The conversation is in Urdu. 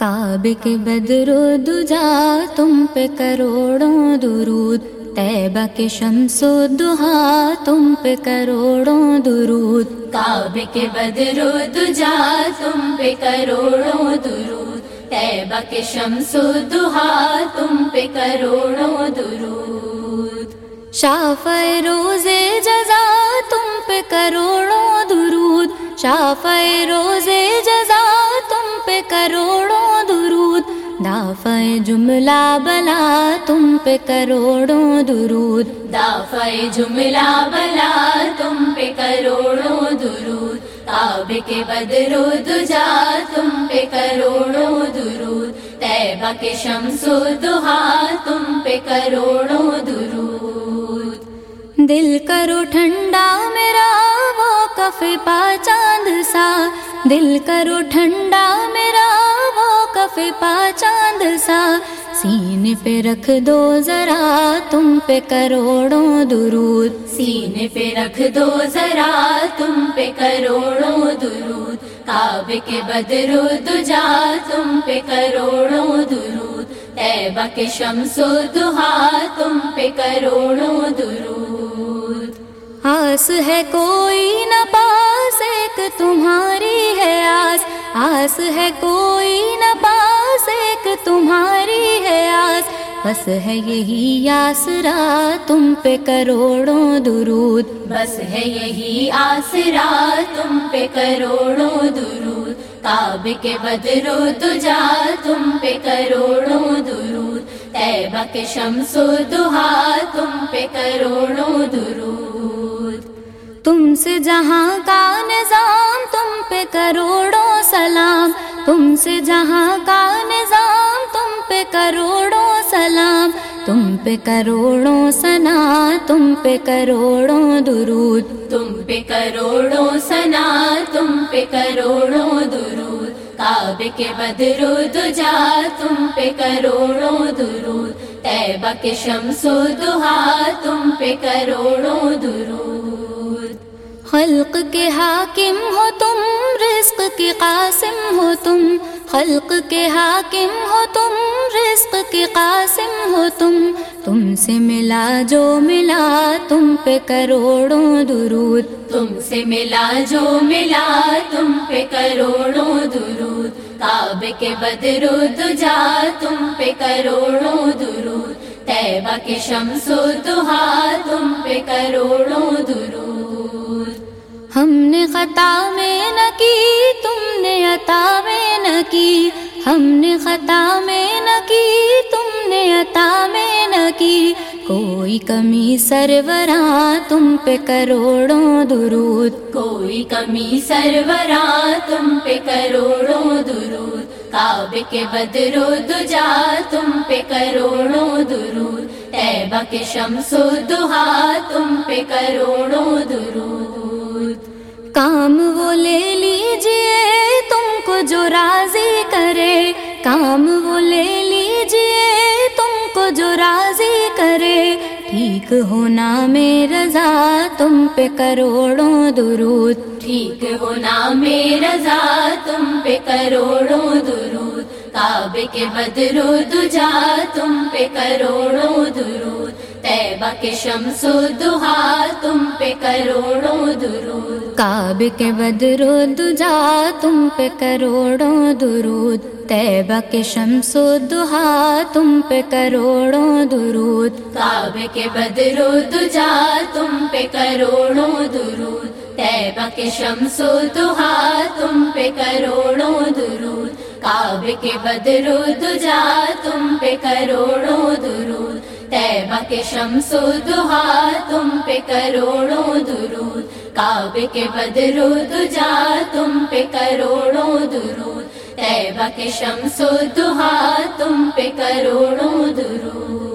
کعبے کے بدرو دجا تم پہ کروڑوں درود تیبہ کے شمس و دہا تم پہ کروڑوں درود کعبے کے بدرو دجا تم پہ کروڑوں درود تیبہ کے شمس و دہا تم پہ کروڑوں درود شاف روز جزا تم پہ کروڑوں درود شاف روز جزا جملہ بلا تم پہ کروڑوں درود دافع جملہ بلا تم پہ کروڑوں درود کعبے کے بدرو دجا تم پہ کروڑوں درود تیبہ کے شمس و دہا تم پہ کروڑوں درود دل کرو ٹھنڈا میرا وہ کف پا چاند سا دل کرو ٹھنڈا میرا وہ کف پا چاند سا سینے پہ رکھ دو ذرا، تم پہ کروڑوں درود۔ سینے پہ رکھ دو ذرا، تم پہ کروڑوں درود۔ کعبے کے بدرو دجا، تم پہ کروڑوں درود۔ تیبہ کے شمس و دہا تم پہ کروڑوں درود۔ آس ہے کوئی نہ پاس، ایک تمہاری ہے آس۔ آس ہے کوئی نہ پاس تمہاری ہے آس، بس ہے یہی آسرا، تم پہ کروڑوں درود۔ بس ہے یہی آسرا، تم پہ کروڑوں درود۔ کعبے کے بدرو دجا تم پہ کروڑوں درود۔ تیبہ کے شمس و دہا تم پہ کروڑوں درود۔ تم سے جہاں کا نظام، تم پہ کروڑوں سلام۔ تم سے جہاں کا نظام، تم پہ کروڑوں سلام، تم پہ کروڑوں سنا تم پہ کروڑوں درود۔ تم پہ کروڑوں سنا تم پہ کروڑوں درود۔ کعبے کے بدرو دجا، تم پہ کروڑوں درود۔ تیبہ کے شمس و دہا تم پہ کروڑوں درود۔ خلق کے حاکم ہو تم، رزق کے قاسم ہو تم۔ خلق کے حاکم ہو تم، رزق کے قاسم ہو تم۔ تم سے ملا جو ملا، تم پہ کروڑوں درود۔ تم سے ملا جو ملا، تم پہ کروڑوں درود۔ کعبے کے بدرو دجا، تم پہ کروڑوں درود۔ تیبہ کے شمس و دہا تم پہ کروڑوں درود۔ ہم نے خطا میں نہ کی، تم نے عطا میں نہ کی۔ ہم نے خطا میں نہ کی، تم نے عطا میں نہ کی۔ کوئی کمی سرورا تم پہ کروڑوں درود۔ کوئی کمی سرورا تم پہ کروڑوں درود۔ کعبے کے بدرو دجا تم پہ کروڑوں درود۔ تیبہ کے شمس و دہا تم پہ کروڑوں درود۔ کام وہ لے لیجیے، تم کو جو راضی کرے۔ کام وہ لے لیجیے، تم کو جو راضی کرے۔ ٹھیک ہونا میں رضا، تم پہ کروڑوں درود۔ ٹھیک ہونا میں رضا، تم پہ کروڑوں درود۔ کعبے کے بدرو دجا، تم پہ کروڑوں درود۔ تیبہ کے شمس و دہا تم پہ کروڑوں درود۔ کعبے کے بدرو دجا تم پہ کروڑوں درود۔ تیبہ کے شمس و دہا تم پہ کروڑوں درود۔ کعبے کے بدرو دجا تم پہ کروڑوں درود۔ تیبہ کے شمس و دہا تم پہ کروڑوں درود۔ کعبے کے بدرو دجا تم پہ کروڑوں درود۔ تیبہ کے شمس و دہا تم پہ کروڑوں درود۔ کعبے کے بدرو دجا تم پہ کروڑوں درود۔ تیبہ کے شمس و دہا تم پہ کروڑوں درود۔